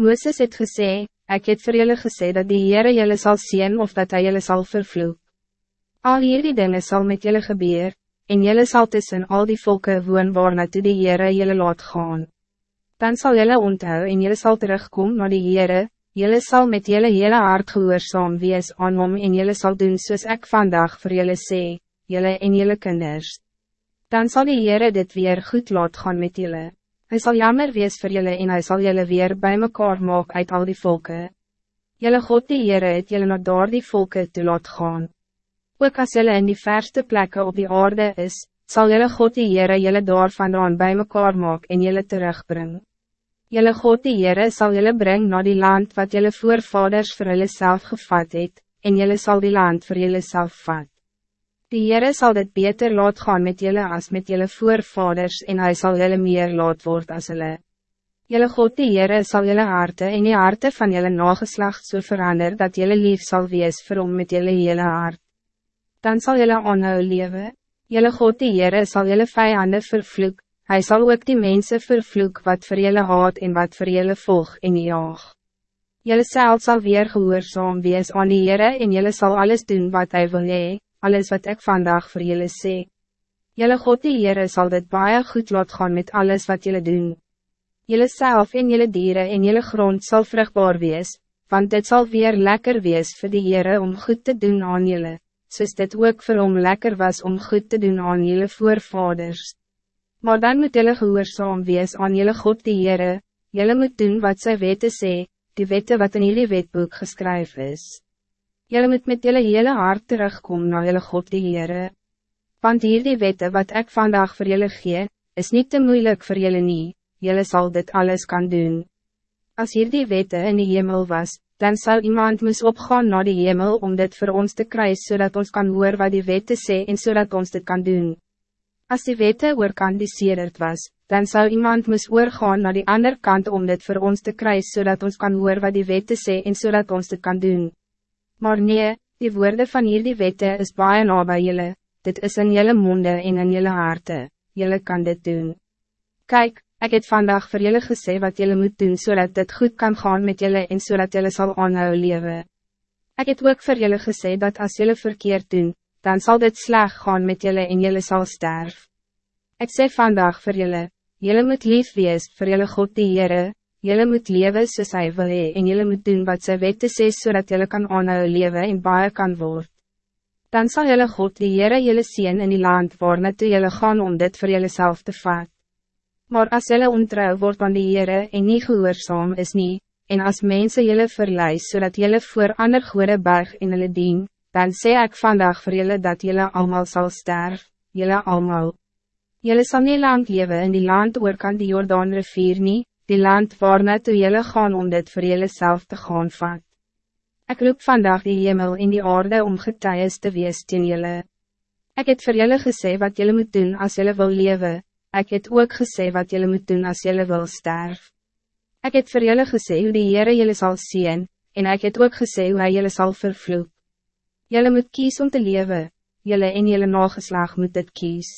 Mooses het gesê, ik het vir julle gesê dat die Heere julle sal zien of dat hij julle sal vervloek. Al hierdie dinge sal met julle gebeur, en julle sal tussen al die volken woon waarna toe die Heere julle laat gaan. Dan zal julle onthou en julle sal terugkom naar die Heere, julle sal met julle hele hart gehoorzaam wees aan hom en julle sal doen soos ek vandag voor julle sê, julle en julle kinders. Dan zal die Heere dit weer goed laat gaan met julle. Hij zal jammer wees voor jullie en hij zal jullie weer bij mekaar maak uit al die volken. Jullie God die Heere het jullie naar daar die volken te laat gaan. Ook als jullie in die verste plekken op die aarde is, zal jullie God die Heere jullie daar vandaan bij mekaar maak en jullie terugbrengen. Jullie God die Heere zal jullie brengen naar die land wat jullie voorvaders voor jullie zelf gevat het, en jullie zal die land voor jullie zelf vat. Die Heere zal dit beter laat gaan met jullie als met jullie voorvaders en hij zal jullie meer laat word as hulle. Jullie God die Heere sal jullie harte en die harte van jullie nageslacht so verander dat jullie lief zal wees vir hom met jullie hele hart. Dan zal jullie aanhou lewe. Jullie God die Heere sal jullie vijanden vervloek, hij zal ook die mensen vervloek wat voor jullie haat en wat voor jullie volg en jaag. Jullie zal weer gehoorzaam wees aan die Heere en jullie zal alles doen wat hij wil hee alles wat ik vandaag voor jullie sê. Jullie God die Heere sal dit baie goed laat gaan met alles wat jullie doen. Jullie zelf en jullie dieren en jullie grond zal vruchtbaar wees, want dit zal weer lekker wees voor die Heere om goed te doen aan jullie, soos dit ook vir hom lekker was om goed te doen aan jullie voorvaders. Maar dan moet jullie gehoorzaam wees aan jullie God die Heere, jullie moet doen wat zij weten sê, die wette wat in jullie wetboek geschreven is. Jullie moet met jullie hele hart terugkomen naar jullie God die Heere. Want hier die wette wat ik vandaag voor jullie gee, is niet te moeilijk voor jullie niet, jullie zal dit alles kan doen. Als hier die wette in de hemel was, dan zou iemand moes opgaan naar de hemel om dit voor ons te krijgen zodat ons kan hoor wat die wette sê en zodat ons dit kan doen. Als die wette oorkandiseerd was, dan zou iemand moes oorgaan naar die andere kant om dit voor ons te krijgen zodat ons kan hoor wat die wette sê en zodat ons dit kan doen. Maar nee, die woorden van hierdie wette is baie na by jylle, dit is in jylle monde en in jylle harte, jylle kan dit doen. Kijk, ik heb vandaag voor jullie gesê wat jullie moet doen zodat dit goed kan gaan met jullie en zodat jullie zal aanhou leven. Ik heb ook voor jullie gesê dat als jullie verkeerd doen, dan zal dit sleg gaan met jullie en jullie zal sterven. Ik zeg vandaag voor jullie, jullie moet lief wees voor jullie God die Heere, Jullie moet leven soos hy wil hee, en jullie moet doen wat sy wette sê, zodat jullie kan aanhou leven en baie kan word. Dan zal jullie God die Heere jullie zien in die land waar toe jullie gaan om dit voor jullie zelf te vat. Maar als jullie ontrouw wordt aan die Heere en niet gehoorzaam is niet, en als mensen jullie verlijst zodat jullie voor ander goede berg in hulle dien, dan zeg ik vandaag voor jullie dat jullie allemaal zal sterven, jullie allemaal. Jullie zal niet lang leven in die land oor kan die Jordaan rivier niet, die land waarna toe jylle gaan om dit voor jylle self te gaan vat. Ik roep vandaag die hemel in die aarde om getuies te wees teen jylle. Ek het vir jylle gesê wat jylle moet doen als jylle wil leven, ek het ook gesê wat jylle moet doen als jylle wil sterf. Ik het vir jylle gesê hoe die Heere jylle sal zien, en ik het ook gesê hoe hy jylle sal vervloek. Jylle moet kies om te leven, jylle en jylle nageslag moet dit kies.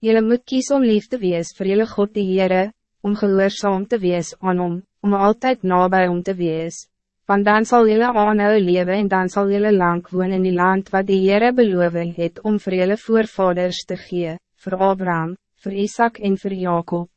Jylle moet kies om lief te wees vir jylle God die Heere, om gehoorzaam te wees aan hom, om altijd nabij om te wees. Want dan zal jullie aanhou leven en dan zal jullie lang woon in die land wat die Heere beloof het om vir jullie voorvaders te gee, voor Abraham, voor Isaac en voor Jacob.